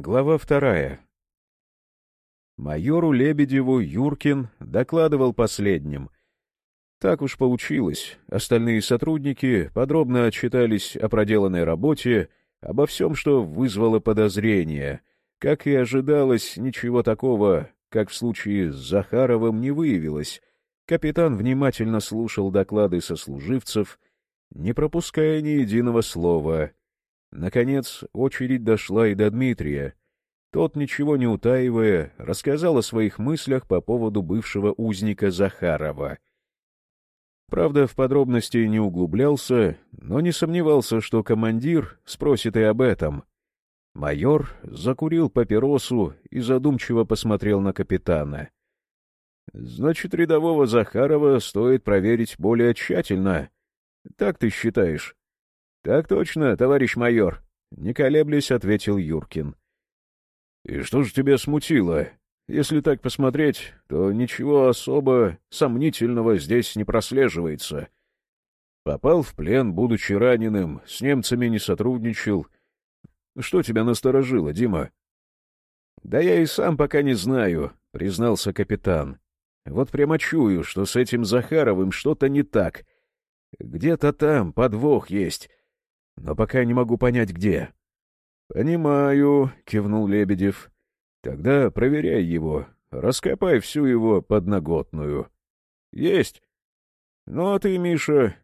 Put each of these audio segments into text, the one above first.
Глава вторая. Майору Лебедеву Юркин докладывал последним. Так уж получилось. Остальные сотрудники подробно отчитались о проделанной работе, обо всем, что вызвало подозрения. Как и ожидалось, ничего такого, как в случае с Захаровым, не выявилось. Капитан внимательно слушал доклады сослуживцев, не пропуская ни единого слова — Наконец, очередь дошла и до Дмитрия. Тот, ничего не утаивая, рассказал о своих мыслях по поводу бывшего узника Захарова. Правда, в подробности не углублялся, но не сомневался, что командир спросит и об этом. Майор закурил папиросу и задумчиво посмотрел на капитана. — Значит, рядового Захарова стоит проверить более тщательно. Так ты считаешь? — Так точно, товарищ майор, — не колеблясь ответил Юркин. — И что же тебя смутило? Если так посмотреть, то ничего особо сомнительного здесь не прослеживается. Попал в плен, будучи раненым, с немцами не сотрудничал. Что тебя насторожило, Дима? — Да я и сам пока не знаю, — признался капитан. Вот прямо чую, что с этим Захаровым что-то не так. Где-то там подвох есть но пока не могу понять, где. — Понимаю, — кивнул Лебедев. — Тогда проверяй его, раскопай всю его подноготную. — Есть. — Ну а ты, Миша...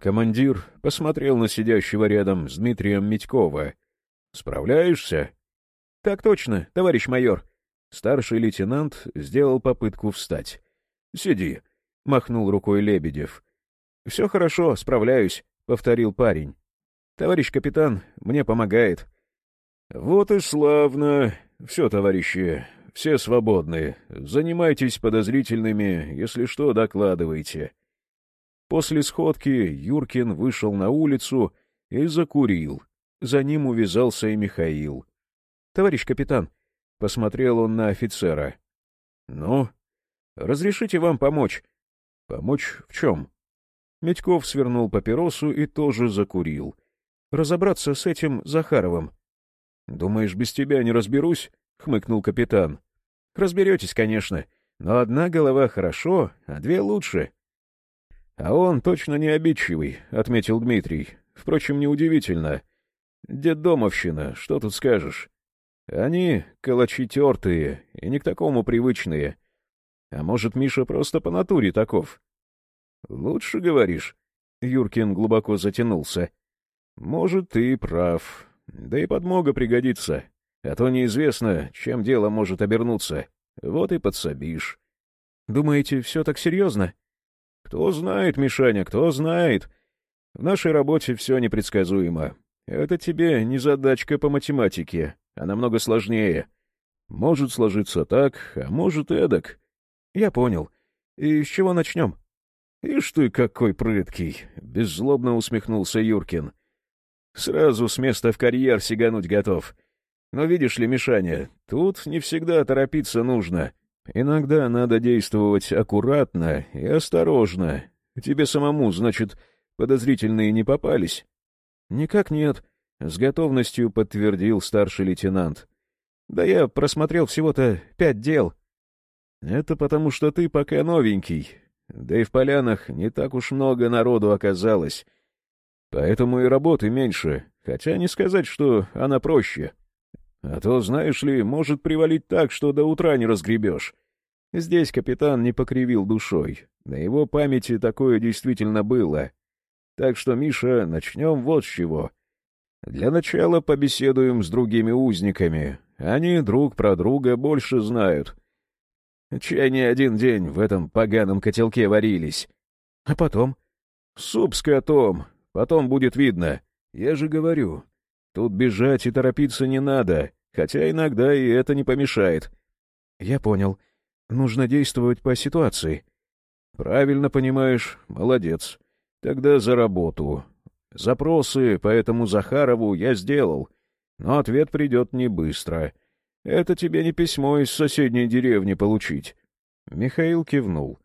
Командир посмотрел на сидящего рядом с Дмитрием Митькова. — Справляешься? — Так точно, товарищ майор. Старший лейтенант сделал попытку встать. — Сиди, — махнул рукой Лебедев. — Все хорошо, справляюсь, — повторил парень. Товарищ капитан мне помогает. — Вот и славно. Все, товарищи, все свободны. Занимайтесь подозрительными, если что, докладывайте. После сходки Юркин вышел на улицу и закурил. За ним увязался и Михаил. — Товарищ капитан, — посмотрел он на офицера. — Ну, разрешите вам помочь? — Помочь в чем? Медьков свернул папиросу и тоже закурил. — разобраться с этим Захаровым. — Думаешь, без тебя не разберусь? — хмыкнул капитан. — Разберетесь, конечно, но одна голова хорошо, а две лучше. — А он точно не обидчивый, — отметил Дмитрий. Впрочем, неудивительно. Деддомовщина, что тут скажешь? Они калачи тертые и не к такому привычные. А может, Миша просто по натуре таков? — Лучше говоришь. Юркин глубоко затянулся. Может, ты прав. Да и подмога пригодится. А то неизвестно, чем дело может обернуться. Вот и подсобишь. Думаете, все так серьезно? Кто знает, Мишаня, кто знает. В нашей работе все непредсказуемо. Это тебе не задачка по математике, а намного сложнее. Может сложиться так, а может эдак. Я понял. И с чего начнем? Ишь ты какой прыткий! — беззлобно усмехнулся Юркин. Сразу с места в карьер сигануть готов. Но видишь ли, Мишаня, тут не всегда торопиться нужно. Иногда надо действовать аккуратно и осторожно. Тебе самому, значит, подозрительные не попались? — Никак нет, — с готовностью подтвердил старший лейтенант. — Да я просмотрел всего-то пять дел. — Это потому, что ты пока новенький. Да и в полянах не так уж много народу оказалось. Поэтому и работы меньше, хотя не сказать, что она проще. А то, знаешь ли, может привалить так, что до утра не разгребешь. Здесь капитан не покривил душой. На его памяти такое действительно было. Так что, Миша, начнем вот с чего. Для начала побеседуем с другими узниками. Они друг про друга больше знают. Чай не один день в этом поганом котелке варились. А потом? Суп с котом. Потом будет видно. Я же говорю, тут бежать и торопиться не надо, хотя иногда и это не помешает. Я понял. Нужно действовать по ситуации. Правильно понимаешь, молодец. Тогда за работу. Запросы по этому Захарову я сделал, но ответ придет не быстро. Это тебе не письмо из соседней деревни получить. Михаил кивнул.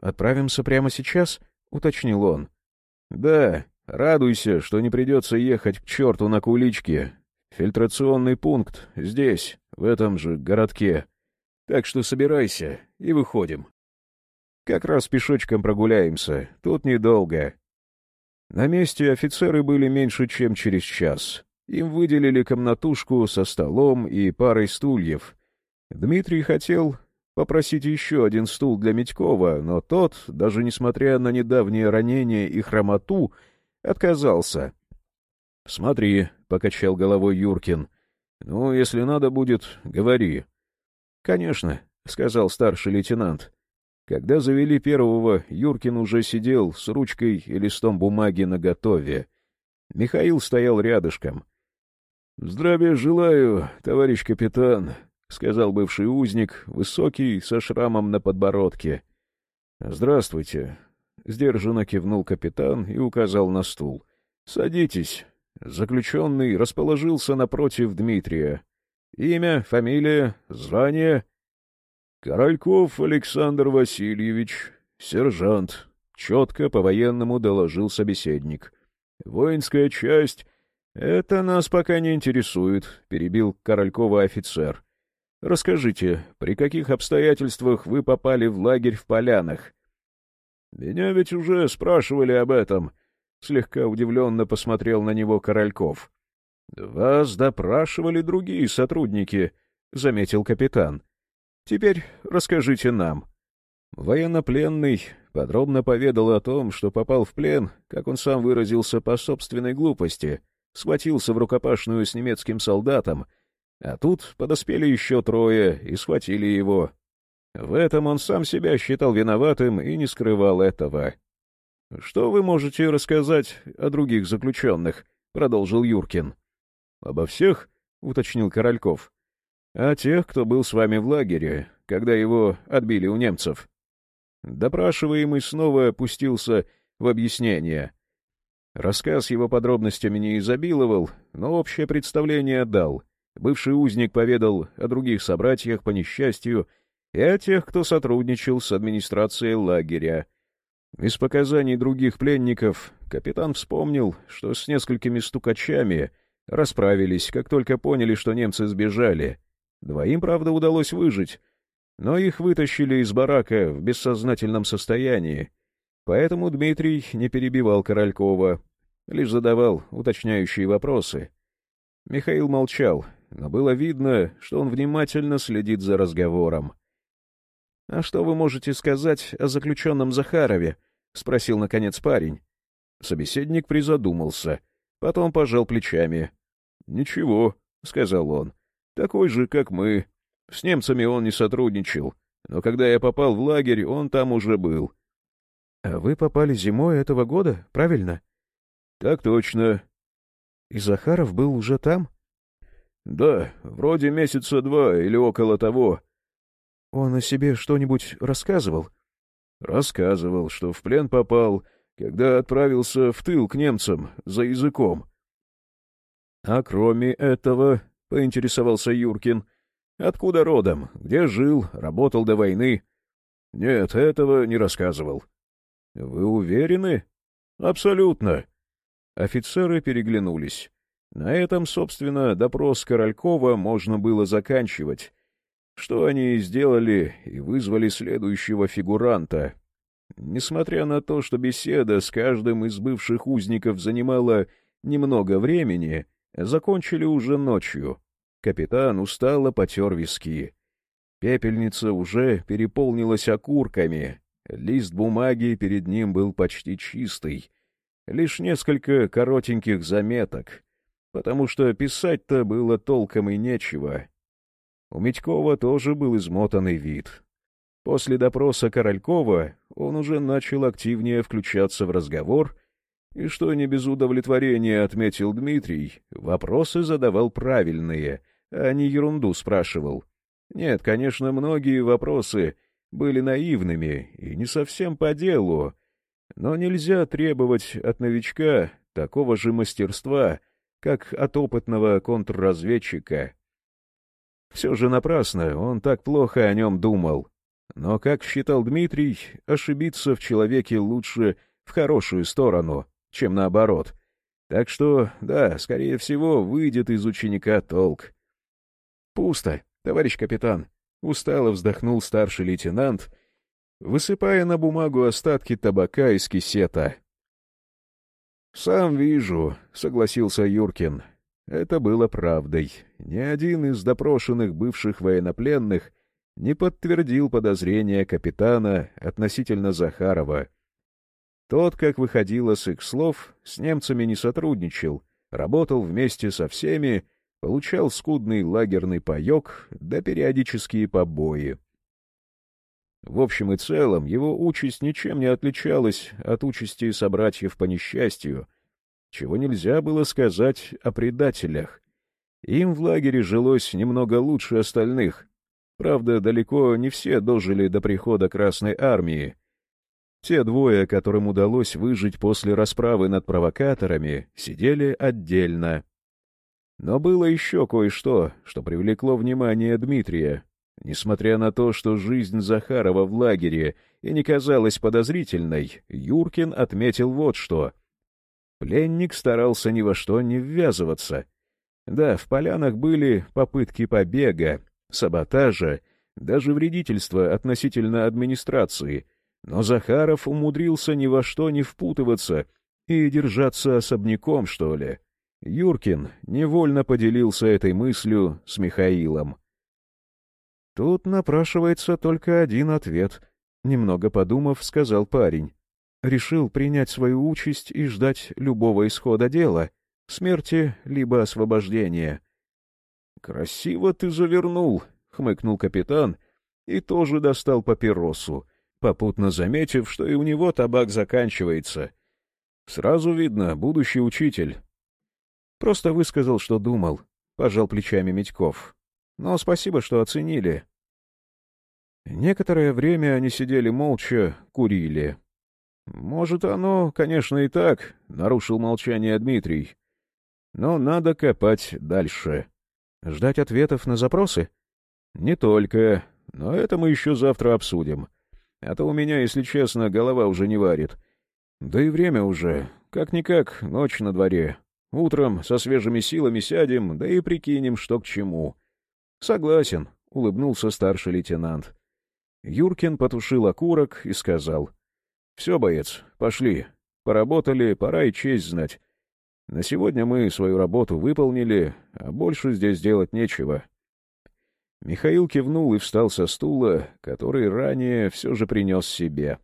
«Отправимся прямо сейчас?» — уточнил он. «Да, Радуйся, что не придется ехать к черту на куличке. Фильтрационный пункт здесь, в этом же городке. Так что собирайся и выходим. Как раз пешочком прогуляемся, тут недолго. На месте офицеры были меньше, чем через час. Им выделили комнатушку со столом и парой стульев. Дмитрий хотел попросить еще один стул для Митькова, но тот, даже несмотря на недавнее ранение и хромоту, отказался. — Смотри, — покачал головой Юркин. — Ну, если надо будет, говори. — Конечно, — сказал старший лейтенант. Когда завели первого, Юркин уже сидел с ручкой и листом бумаги наготове. Михаил стоял рядышком. — Здравия желаю, товарищ капитан, — сказал бывший узник, высокий, со шрамом на подбородке. — Здравствуйте. Сдержанно кивнул капитан и указал на стул. — Садитесь. Заключенный расположился напротив Дмитрия. Имя, фамилия, звание —— Корольков Александр Васильевич, сержант, — четко по-военному доложил собеседник. — Воинская часть... — Это нас пока не интересует, — перебил Королькова офицер. — Расскажите, при каких обстоятельствах вы попали в лагерь в Полянах? — Меня ведь уже спрашивали об этом, — слегка удивленно посмотрел на него Корольков. — Вас допрашивали другие сотрудники, — заметил капитан. — Теперь расскажите нам». Военнопленный подробно поведал о том, что попал в плен, как он сам выразился по собственной глупости, схватился в рукопашную с немецким солдатом, а тут подоспели еще трое и схватили его. В этом он сам себя считал виноватым и не скрывал этого. «Что вы можете рассказать о других заключенных?» — продолжил Юркин. «Обо всех?» — уточнил Корольков а тех, кто был с вами в лагере, когда его отбили у немцев. Допрашиваемый снова опустился в объяснение. Рассказ его подробностями не изобиловал, но общее представление дал. Бывший узник поведал о других собратьях по несчастью и о тех, кто сотрудничал с администрацией лагеря. Из показаний других пленников капитан вспомнил, что с несколькими стукачами расправились, как только поняли, что немцы сбежали — Двоим, правда, удалось выжить, но их вытащили из барака в бессознательном состоянии, поэтому Дмитрий не перебивал Королькова, лишь задавал уточняющие вопросы. Михаил молчал, но было видно, что он внимательно следит за разговором. — А что вы можете сказать о заключенном Захарове? — спросил, наконец, парень. Собеседник призадумался, потом пожал плечами. — Ничего, — сказал он. Такой же, как мы. С немцами он не сотрудничал, но когда я попал в лагерь, он там уже был. — А вы попали зимой этого года, правильно? — Так точно. — И Захаров был уже там? — Да, вроде месяца два или около того. — Он о себе что-нибудь рассказывал? — Рассказывал, что в плен попал, когда отправился в тыл к немцам за языком. — А кроме этого, — поинтересовался Юркин. «Откуда родом? Где жил? Работал до войны?» «Нет, этого не рассказывал». «Вы уверены?» «Абсолютно». Офицеры переглянулись. На этом, собственно, допрос Королькова можно было заканчивать. Что они сделали, и вызвали следующего фигуранта. Несмотря на то, что беседа с каждым из бывших узников занимала немного времени, Закончили уже ночью. Капитан устало потер виски. Пепельница уже переполнилась окурками. Лист бумаги перед ним был почти чистый. Лишь несколько коротеньких заметок, потому что писать-то было толком и нечего. У Митькова тоже был измотанный вид. После допроса Королькова он уже начал активнее включаться в разговор — и что не без удовлетворения отметил Дмитрий, вопросы задавал правильные, а не ерунду спрашивал. Нет, конечно, многие вопросы были наивными и не совсем по делу, но нельзя требовать от новичка такого же мастерства, как от опытного контрразведчика. Все же напрасно он так плохо о нем думал. Но, как считал Дмитрий, ошибиться в человеке лучше в хорошую сторону, чем наоборот. Так что, да, скорее всего, выйдет из ученика толк. Пусто, товарищ капитан. Устало вздохнул старший лейтенант, высыпая на бумагу остатки табака из кисета. «Сам вижу», — согласился Юркин. Это было правдой. Ни один из допрошенных бывших военнопленных не подтвердил подозрения капитана относительно Захарова. Тот, как выходило с их слов, с немцами не сотрудничал, работал вместе со всеми, получал скудный лагерный паек да периодические побои. В общем и целом, его участь ничем не отличалась от участи собратьев по несчастью, чего нельзя было сказать о предателях. Им в лагере жилось немного лучше остальных. Правда, далеко не все дожили до прихода Красной Армии. Те двое, которым удалось выжить после расправы над провокаторами, сидели отдельно. Но было еще кое-что, что привлекло внимание Дмитрия, Несмотря на то, что жизнь Захарова в лагере и не казалась подозрительной, Юркин отметил вот что. Пленник старался ни во что не ввязываться. Да, в полянах были попытки побега, саботажа, даже вредительства относительно администрации, но Захаров умудрился ни во что не впутываться и держаться особняком, что ли. Юркин невольно поделился этой мыслью с Михаилом. Тут напрашивается только один ответ. Немного подумав, сказал парень. Решил принять свою участь и ждать любого исхода дела, смерти либо освобождения. «Красиво ты завернул», — хмыкнул капитан и тоже достал папиросу, попутно заметив, что и у него табак заканчивается. Сразу видно, будущий учитель. Просто высказал, что думал, — пожал плечами Медьков. Но спасибо, что оценили. Некоторое время они сидели молча, курили. «Может, оно, конечно, и так», — нарушил молчание Дмитрий. «Но надо копать дальше. Ждать ответов на запросы?» «Не только. Но это мы еще завтра обсудим. А то у меня, если честно, голова уже не варит. Да и время уже. Как-никак, ночь на дворе. Утром со свежими силами сядем, да и прикинем, что к чему». «Согласен», — улыбнулся старший лейтенант. Юркин потушил окурок и сказал. — Все, боец, пошли. Поработали, пора и честь знать. На сегодня мы свою работу выполнили, а больше здесь делать нечего. Михаил кивнул и встал со стула, который ранее все же принес себе.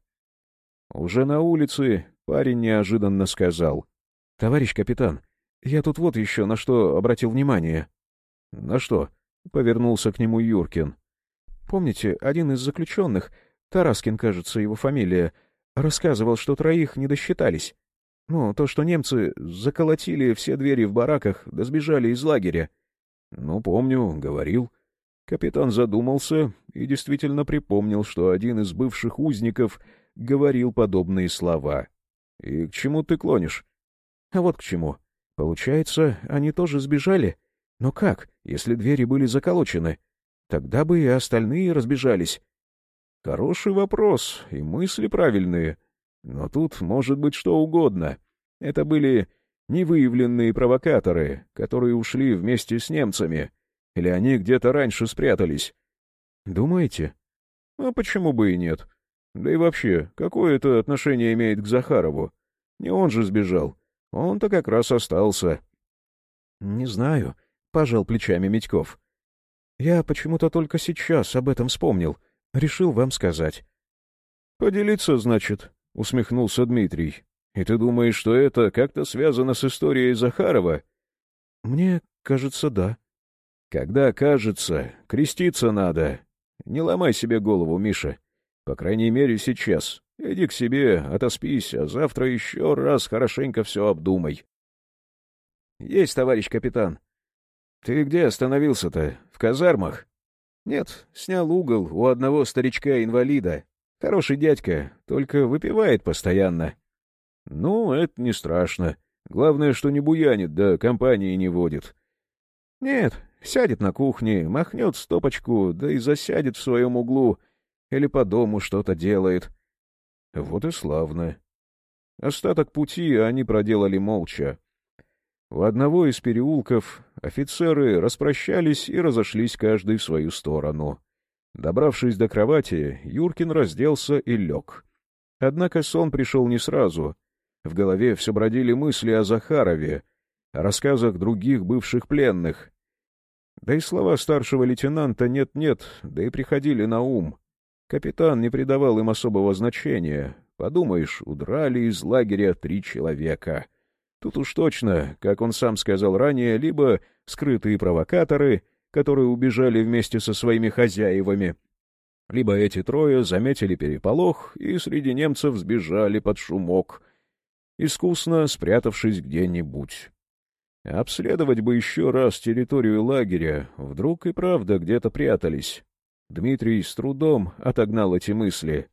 Уже на улице парень неожиданно сказал. — Товарищ капитан, я тут вот еще на что обратил внимание. — На что? — повернулся к нему Юркин. Помните, один из заключенных, Тараскин, кажется, его фамилия, рассказывал, что троих не досчитались. Ну, то, что немцы заколотили все двери в бараках, да сбежали из лагеря. Ну, помню, говорил. Капитан задумался и действительно припомнил, что один из бывших узников говорил подобные слова. И к чему ты клонишь? А вот к чему. Получается, они тоже сбежали? Но как, если двери были заколочены? Тогда бы и остальные разбежались. Хороший вопрос, и мысли правильные. Но тут может быть что угодно. Это были невыявленные провокаторы, которые ушли вместе с немцами. Или они где-то раньше спрятались. Думаете? А почему бы и нет? Да и вообще, какое это отношение имеет к Захарову? Не он же сбежал. Он-то как раз остался. — Не знаю, — пожал плечами Митьков. Я почему-то только сейчас об этом вспомнил. Решил вам сказать. — Поделиться, значит, — усмехнулся Дмитрий. — И ты думаешь, что это как-то связано с историей Захарова? — Мне кажется, да. — Когда кажется, креститься надо. Не ломай себе голову, Миша. По крайней мере, сейчас. Иди к себе, отоспись, а завтра еще раз хорошенько все обдумай. — Есть, товарищ капитан. «Ты где остановился-то? В казармах?» «Нет, снял угол у одного старичка-инвалида. Хороший дядька, только выпивает постоянно». «Ну, это не страшно. Главное, что не буянит, да компании не водит». «Нет, сядет на кухне, махнет стопочку, да и засядет в своем углу, или по дому что-то делает». «Вот и славно». Остаток пути они проделали молча. У одного из переулков офицеры распрощались и разошлись каждый в свою сторону. Добравшись до кровати, Юркин разделся и лег. Однако сон пришел не сразу. В голове все бродили мысли о Захарове, о рассказах других бывших пленных. Да и слова старшего лейтенанта «нет-нет», да и приходили на ум. Капитан не придавал им особого значения. Подумаешь, удрали из лагеря три человека. Тут уж точно, как он сам сказал ранее, либо скрытые провокаторы, которые убежали вместе со своими хозяевами, либо эти трое заметили переполох и среди немцев сбежали под шумок, искусно спрятавшись где-нибудь. Обследовать бы еще раз территорию лагеря, вдруг и правда где-то прятались. Дмитрий с трудом отогнал эти мысли.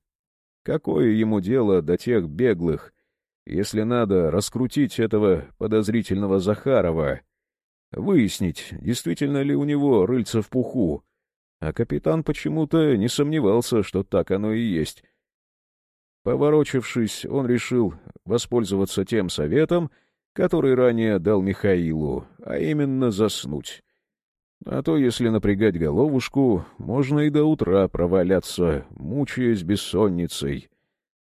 Какое ему дело до тех беглых, если надо раскрутить этого подозрительного Захарова, выяснить, действительно ли у него рыльца в пуху, а капитан почему-то не сомневался, что так оно и есть. Поворочившись, он решил воспользоваться тем советом, который ранее дал Михаилу, а именно заснуть. А то, если напрягать головушку, можно и до утра проваляться, мучаясь бессонницей.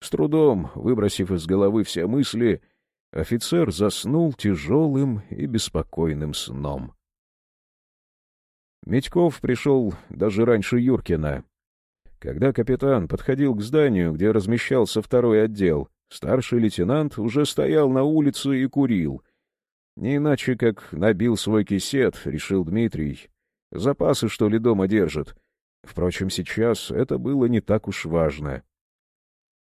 С трудом, выбросив из головы все мысли, офицер заснул тяжелым и беспокойным сном. Медьков пришел даже раньше Юркина. Когда капитан подходил к зданию, где размещался второй отдел, старший лейтенант уже стоял на улице и курил. Не иначе, как набил свой кисет, решил Дмитрий. Запасы, что ли, дома держит. Впрочем, сейчас это было не так уж важно. —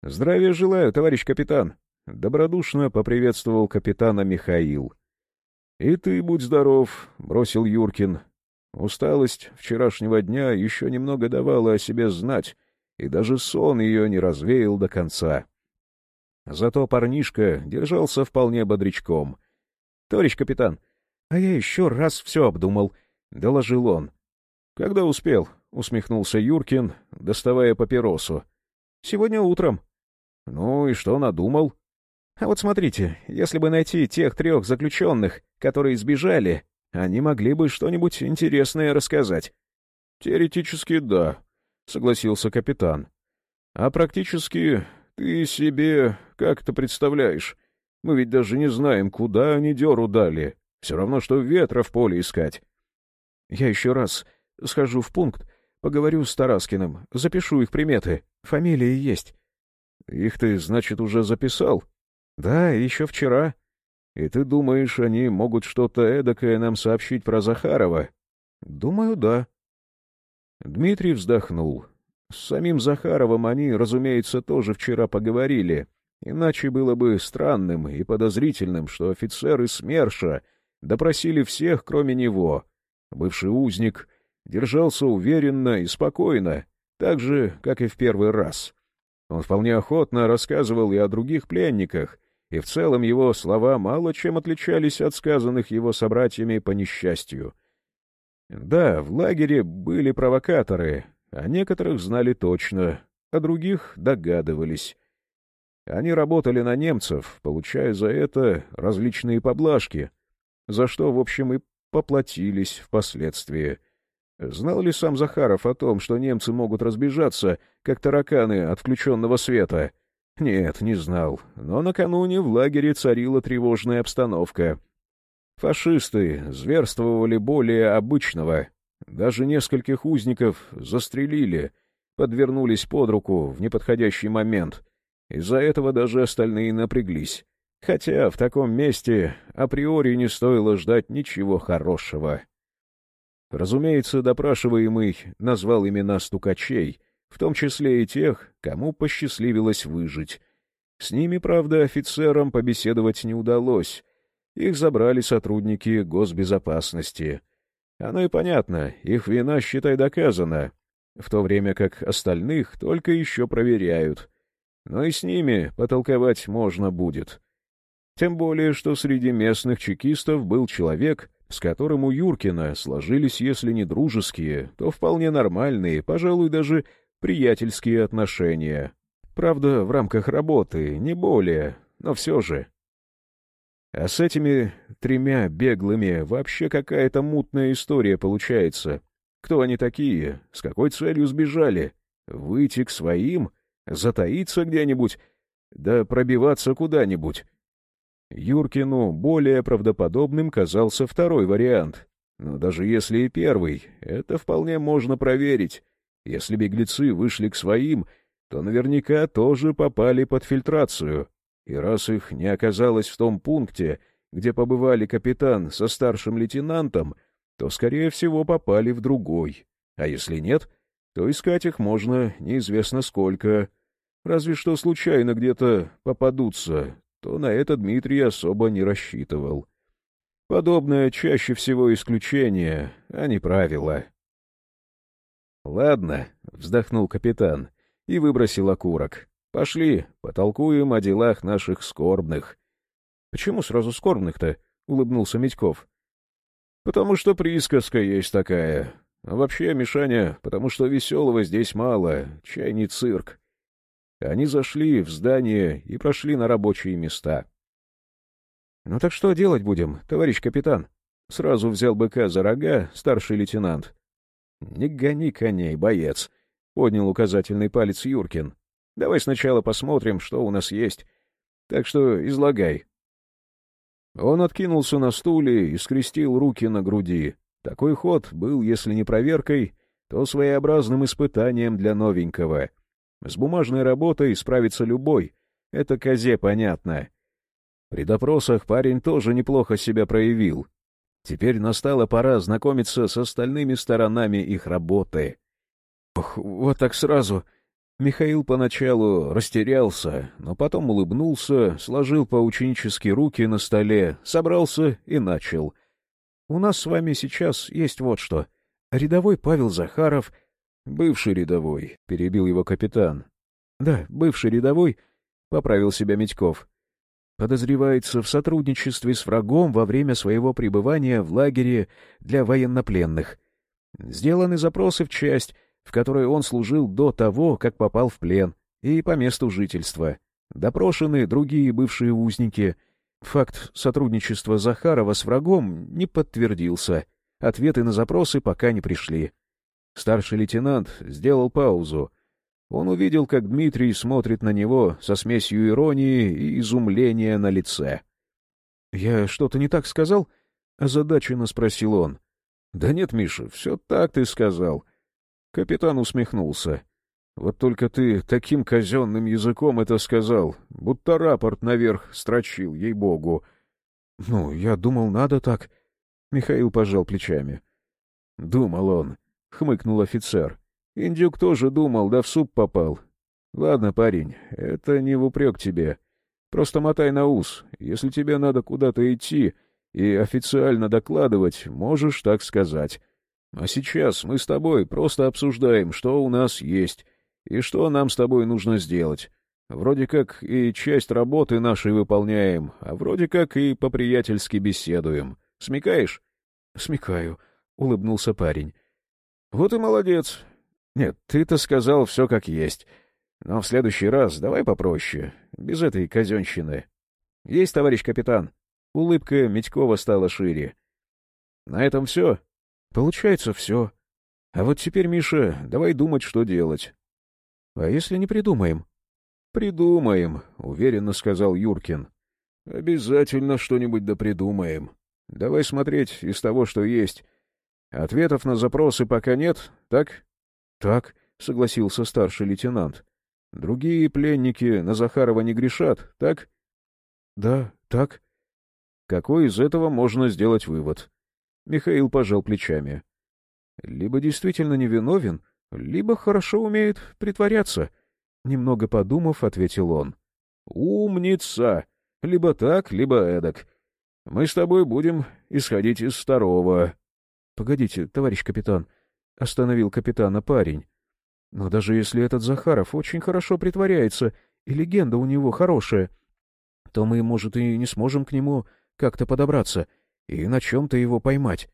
Здравия желаю, товарищ капитан! — добродушно поприветствовал капитана Михаил. — И ты будь здоров, — бросил Юркин. Усталость вчерашнего дня еще немного давала о себе знать, и даже сон ее не развеял до конца. Зато парнишка держался вполне бодрячком. — Товарищ капитан, а я еще раз все обдумал, — доложил он. — Когда успел? — усмехнулся Юркин, доставая папиросу. — Сегодня утром. Ну и что надумал? А вот смотрите, если бы найти тех трех заключенных, которые сбежали, они могли бы что-нибудь интересное рассказать. Теоретически да, согласился капитан. А практически ты себе как-то представляешь. Мы ведь даже не знаем, куда они дёру дали. Все равно, что ветра в поле искать. Я еще раз схожу в пункт, поговорю с Тараскиным, запишу их приметы. Фамилии есть. Их ты, значит, уже записал? Да, еще вчера. И ты думаешь, они могут что-то эдакое нам сообщить про Захарова? Думаю, да. Дмитрий вздохнул. С самим Захаровым они, разумеется, тоже вчера поговорили. Иначе было бы странным и подозрительным, что офицеры СМЕРШа допросили всех, кроме него. Бывший узник держался уверенно и спокойно, так же, как и в первый раз. Он вполне охотно рассказывал и о других пленниках, и в целом его слова мало чем отличались от сказанных его собратьями по несчастью. Да, в лагере были провокаторы, а некоторых знали точно, а других догадывались. Они работали на немцев, получая за это различные поблажки, за что, в общем, и поплатились впоследствии — Знал ли сам Захаров о том, что немцы могут разбежаться, как тараканы от включенного света? Нет, не знал. Но накануне в лагере царила тревожная обстановка. Фашисты зверствовали более обычного. Даже нескольких узников застрелили, подвернулись под руку в неподходящий момент. Из-за этого даже остальные напряглись. Хотя в таком месте априори не стоило ждать ничего хорошего. Разумеется, допрашиваемый назвал имена стукачей, в том числе и тех, кому посчастливилось выжить. С ними, правда, офицерам побеседовать не удалось. Их забрали сотрудники госбезопасности. Оно и понятно, их вина, считай, доказана, в то время как остальных только еще проверяют. Но и с ними потолковать можно будет. Тем более, что среди местных чекистов был человек, с которым у Юркина сложились, если не дружеские, то вполне нормальные, пожалуй, даже приятельские отношения. Правда, в рамках работы, не более, но все же. А с этими тремя беглыми вообще какая-то мутная история получается. Кто они такие? С какой целью сбежали? Выйти к своим? Затаиться где-нибудь? Да пробиваться куда-нибудь? Юркину более правдоподобным казался второй вариант. Но даже если и первый, это вполне можно проверить. Если беглецы вышли к своим, то наверняка тоже попали под фильтрацию. И раз их не оказалось в том пункте, где побывали капитан со старшим лейтенантом, то, скорее всего, попали в другой. А если нет, то искать их можно неизвестно сколько. Разве что случайно где-то попадутся, то на это Дмитрий особо не рассчитывал. Подобное чаще всего исключение, а не правило. «Ладно», — вздохнул капитан и выбросил окурок. «Пошли, потолкуем о делах наших скорбных». «Почему сразу скорбных-то?» — улыбнулся Медьков. «Потому что присказка есть такая. А вообще, Мишаня, потому что веселого здесь мало, чай не цирк». Они зашли в здание и прошли на рабочие места. «Ну так что делать будем, товарищ капитан?» Сразу взял быка за рога старший лейтенант. «Не гони коней, боец!» — поднял указательный палец Юркин. «Давай сначала посмотрим, что у нас есть. Так что излагай». Он откинулся на стуле и скрестил руки на груди. Такой ход был, если не проверкой, то своеобразным испытанием для новенького. С бумажной работой справится любой, это козе понятно. При допросах парень тоже неплохо себя проявил, Теперь настала пора знакомиться с остальными сторонами их работы. Ох, вот так сразу. Михаил поначалу растерялся, но потом улыбнулся, сложил поученически руки на столе, собрался и начал. «У нас с вами сейчас есть вот что. Рядовой Павел Захаров...» «Бывший рядовой», — перебил его капитан. «Да, бывший рядовой», — поправил себя Медьков подозревается в сотрудничестве с врагом во время своего пребывания в лагере для военнопленных. Сделаны запросы в часть, в которой он служил до того, как попал в плен, и по месту жительства. Допрошены другие бывшие узники. Факт сотрудничества Захарова с врагом не подтвердился. Ответы на запросы пока не пришли. Старший лейтенант сделал паузу — он увидел, как Дмитрий смотрит на него со смесью иронии и изумления на лице. — Я что-то не так сказал? — озадаченно спросил он. — Да нет, Миша, все так ты сказал. Капитан усмехнулся. — Вот только ты таким казенным языком это сказал, будто рапорт наверх строчил, ей-богу. — Ну, я думал, надо так. Михаил пожал плечами. — Думал он, — хмыкнул офицер. Индюк тоже думал, да в суп попал. Ладно, парень, это не в упрек тебе. Просто мотай на ус. Если тебе надо куда-то идти и официально докладывать, можешь так сказать. А сейчас мы с тобой просто обсуждаем, что у нас есть и что нам с тобой нужно сделать. Вроде как и часть работы нашей выполняем, а вроде как и по-приятельски беседуем. Смекаешь? — Смекаю, — улыбнулся парень. — Вот и молодец. Нет, ты-то сказал все как есть. Но в следующий раз давай попроще, без этой казенщины. Есть, товарищ капитан. Улыбка Медькова стала шире. На этом все? Получается, все. А вот теперь, Миша, давай думать, что делать. А если не придумаем? Придумаем, уверенно сказал Юркин. Обязательно что-нибудь да придумаем. Давай смотреть из того, что есть. Ответов на запросы пока нет, так? Так, согласился старший лейтенант. Другие пленники на Захарова не грешат, так? Да, так. Какой из этого можно сделать вывод? Михаил пожал плечами. Либо действительно невиновен, либо хорошо умеет притворяться. Немного подумав, ответил он. Умница! Либо так, либо эдак. Мы с тобой будем исходить из второго. Погодите, товарищ капитан, — остановил капитана парень. Но даже если этот Захаров очень хорошо притворяется, и легенда у него хорошая, то мы, может, и не сможем к нему как-то подобраться и на чем-то его поймать.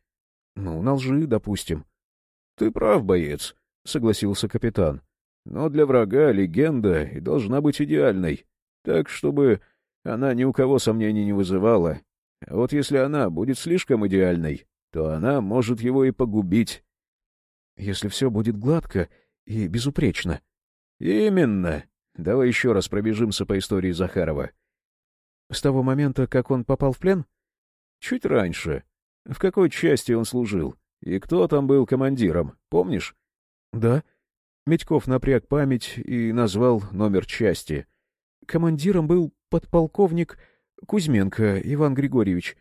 Ну, на лжи, допустим. — Ты прав, боец, — согласился капитан. — Но для врага легенда и должна быть идеальной, так, чтобы она ни у кого сомнений не вызывала, А вот если она будет слишком идеальной, то она может его и погубить. Если все будет гладко и безупречно. Именно. Давай еще раз пробежимся по истории Захарова. С того момента, как он попал в плен? Чуть раньше. В какой части он служил? И кто там был командиром, помнишь? Да. Медьков напряг память и назвал номер части. Командиром был подполковник Кузьменко Иван Григорьевич.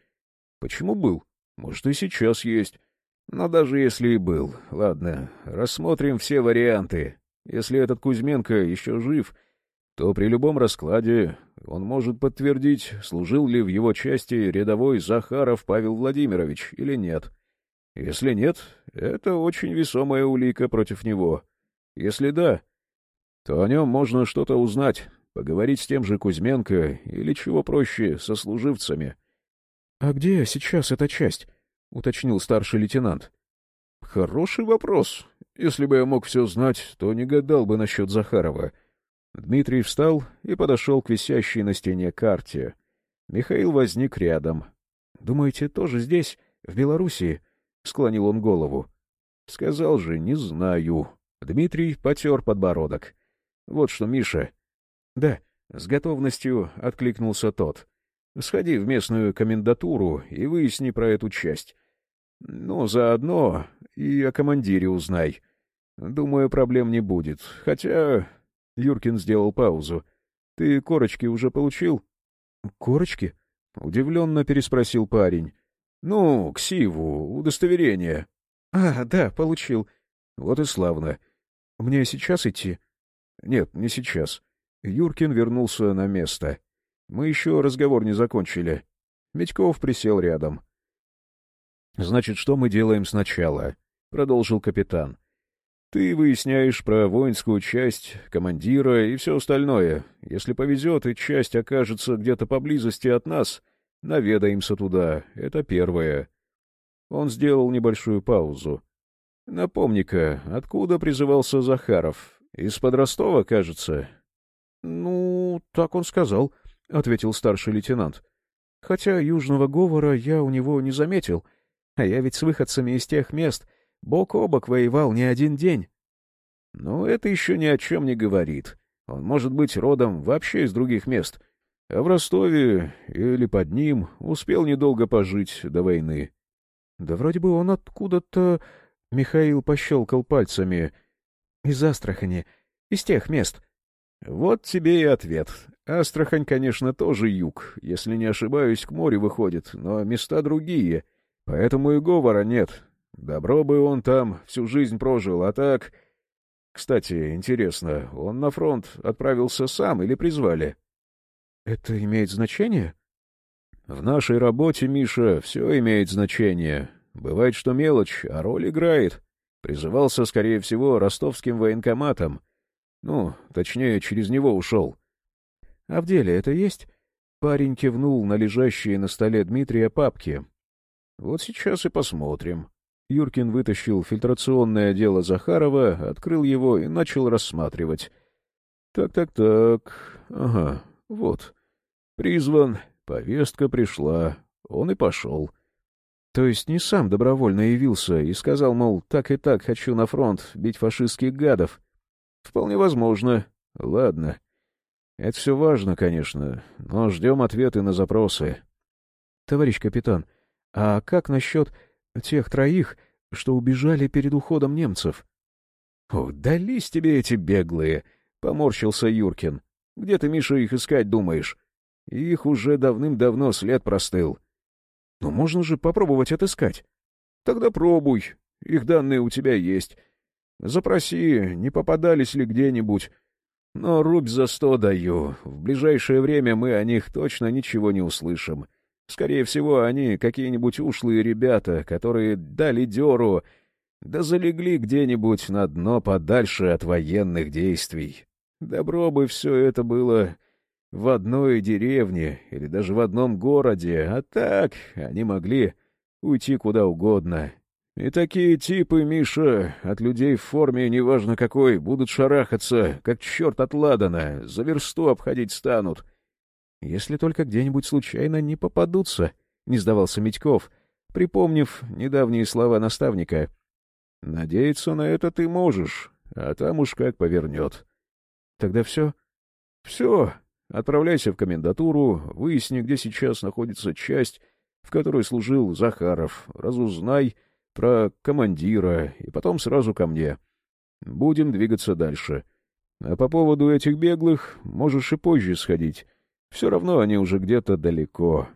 Почему был? Может, и сейчас есть. Но даже если и был, ладно, рассмотрим все варианты. Если этот Кузьменко еще жив, то при любом раскладе он может подтвердить, служил ли в его части рядовой Захаров Павел Владимирович или нет. Если нет, это очень весомая улика против него. Если да, то о нем можно что-то узнать, поговорить с тем же Кузьменко или, чего проще, со служивцами. — А где сейчас эта часть? — уточнил старший лейтенант. — Хороший вопрос. Если бы я мог все знать, то не гадал бы насчет Захарова. Дмитрий встал и подошел к висящей на стене карте. Михаил возник рядом. — Думаете, тоже здесь, в Белоруссии? — склонил он голову. — Сказал же, не знаю. Дмитрий потер подбородок. — Вот что, Миша. — Да, с готовностью откликнулся тот. — Сходи в местную комендатуру и выясни про эту часть. Ну, заодно и о командире узнай. Думаю, проблем не будет. Хотя... Юркин сделал паузу. — Ты корочки уже получил? — Корочки? — удивленно переспросил парень. — Ну, ксиву, удостоверение. — А, да, получил. — Вот и славно. Мне сейчас идти? — Нет, не сейчас. Юркин вернулся на место. Мы еще разговор не закончили. Медьков присел рядом. — Значит, что мы делаем сначала? — продолжил капитан. — Ты выясняешь про воинскую часть, командира и все остальное. Если повезет, и часть окажется где-то поблизости от нас, наведаемся туда. Это первое. Он сделал небольшую паузу. Напомни-ка, откуда призывался Захаров? Из-под Ростова, кажется? — Ну, так он сказал, — ответил старший лейтенант. — Хотя южного говора я у него не заметил. А я ведь с выходцами из тех мест бок о бок воевал не один день. — Ну, это еще ни о чем не говорит. Он может быть родом вообще из других мест. А в Ростове или под ним успел недолго пожить до войны. — Да вроде бы он откуда-то Михаил пощелкал пальцами. «Из Астрахани. Из тех мест». «Вот тебе и ответ. Астрахань, конечно, тоже юг. Если не ошибаюсь, к морю выходит, но места другие. Поэтому и говора нет. Добро бы он там всю жизнь прожил, а так... Кстати, интересно, он на фронт отправился сам или призвали?» «Это имеет значение?» «В нашей работе, Миша, все имеет значение. Бывает, что мелочь, а роль играет. Призывался, скорее всего, ростовским военкоматом. Ну, точнее, через него ушел. — А в деле это есть? Парень кивнул на лежащие на столе Дмитрия папки. — Вот сейчас и посмотрим. Юркин вытащил фильтрационное дело Захарова, открыл его и начал рассматривать. Так-так-так. Ага, вот. Призван, повестка пришла. Он и пошел. То есть не сам добровольно явился и сказал, мол, так и так хочу на фронт бить фашистских гадов? Вполне возможно. Ладно. Это все важно, конечно, но ждем ответы на запросы. Товарищ капитан, а как насчет тех троих, что убежали перед уходом немцев? — О, дались тебе эти беглые! — поморщился Юркин. — Где ты, Миша, их искать думаешь? Их уже давным-давно след простыл. — но можно же попробовать отыскать. Тогда пробуй. Их данные у тебя есть. Запроси, не попадались ли где-нибудь. Но рубь за сто даю. В ближайшее время мы о них точно ничего не услышим. Скорее всего, они какие-нибудь ушлые ребята, которые дали дёру, да залегли где-нибудь на дно подальше от военных действий. Добро бы все это было в одной деревне или даже в одном городе, а так они могли уйти куда угодно. И такие типы, Миша, от людей в форме, неважно какой, будут шарахаться, как черт от ладана, за версту обходить станут. Если только где-нибудь случайно не попадутся, — не сдавался Митьков, припомнив недавние слова наставника. «Надеяться на это ты можешь, а там уж как повернет». «Тогда все?» «Все. Отправляйся в комендатуру, выясни, где сейчас находится часть, в которой служил Захаров, разузнай про командира и потом сразу ко мне. Будем двигаться дальше. А по поводу этих беглых можешь и позже сходить. Все равно они уже где-то далеко.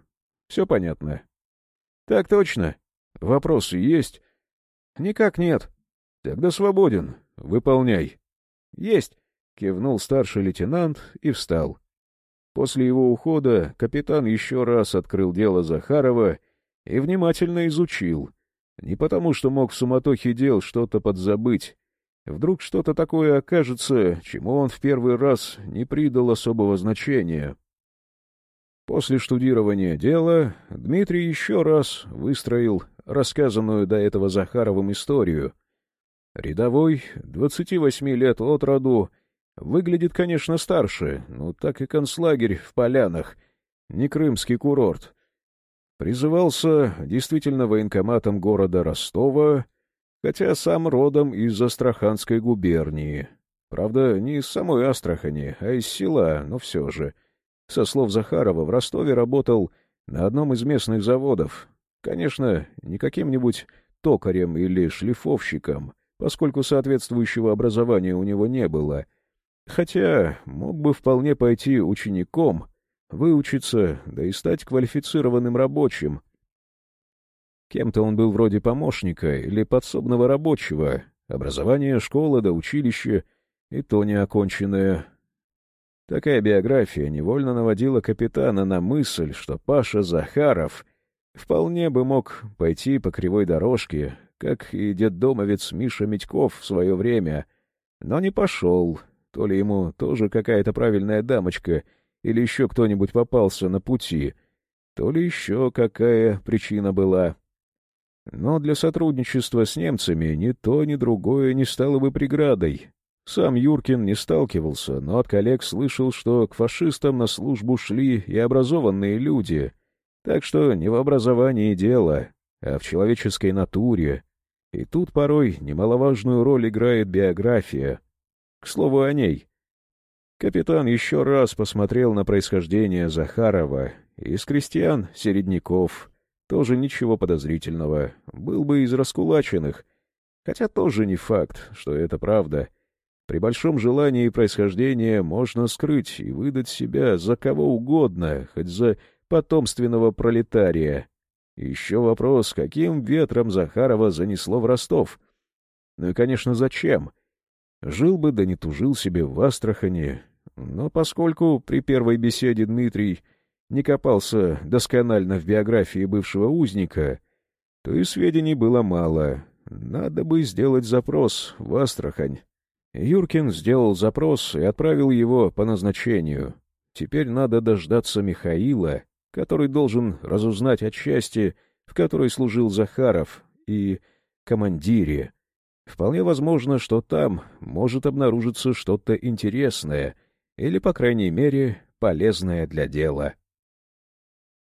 Все понятно?» «Так точно. Вопросы есть?» «Никак нет. Тогда свободен. Выполняй». «Есть», — кивнул старший лейтенант и встал. После его ухода капитан еще раз открыл дело Захарова и внимательно изучил. Не потому, что мог в суматохе дел что-то подзабыть. Вдруг что-то такое окажется, чему он в первый раз не придал особого значения. После штудирования дела Дмитрий еще раз выстроил рассказанную до этого Захаровым историю. Рядовой, 28 лет от роду, выглядит, конечно, старше, но так и концлагерь в Полянах, не крымский курорт. Призывался действительно военкоматом города Ростова, хотя сам родом из Астраханской губернии. Правда, не из самой Астрахани, а из села, но все же — со слов Захарова, в Ростове работал на одном из местных заводов. Конечно, не каким-нибудь токарем или шлифовщиком, поскольку соответствующего образования у него не было. Хотя мог бы вполне пойти учеником, выучиться, да и стать квалифицированным рабочим. Кем-то он был вроде помощника или подсобного рабочего, образование, школа да училище, и то не оконченное, Такая биография невольно наводила капитана на мысль, что Паша Захаров вполне бы мог пойти по кривой дорожке, как и детдомовец Миша Митьков в свое время, но не пошел, то ли ему тоже какая-то правильная дамочка или еще кто-нибудь попался на пути, то ли еще какая причина была. Но для сотрудничества с немцами ни то, ни другое не стало бы преградой, сам Юркин не сталкивался, но от коллег слышал, что к фашистам на службу шли и образованные люди, так что не в образовании дело, а в человеческой натуре. И тут порой немаловажную роль играет биография. К слову о ней. Капитан еще раз посмотрел на происхождение Захарова. Из крестьян, середняков, тоже ничего подозрительного. Был бы из раскулаченных. Хотя тоже не факт, что это правда — при большом желании происхождения можно скрыть и выдать себя за кого угодно, хоть за потомственного пролетария. Еще вопрос, каким ветром Захарова занесло в Ростов? Ну и, конечно, зачем? Жил бы, да не тужил себе в Астрахани. Но поскольку при первой беседе Дмитрий не копался досконально в биографии бывшего узника, то и сведений было мало. Надо бы сделать запрос в Астрахань. Юркин сделал запрос и отправил его по назначению. Теперь надо дождаться Михаила, который должен разузнать о части, в которой служил Захаров, и командире. Вполне возможно, что там может обнаружиться что-то интересное или, по крайней мере, полезное для дела.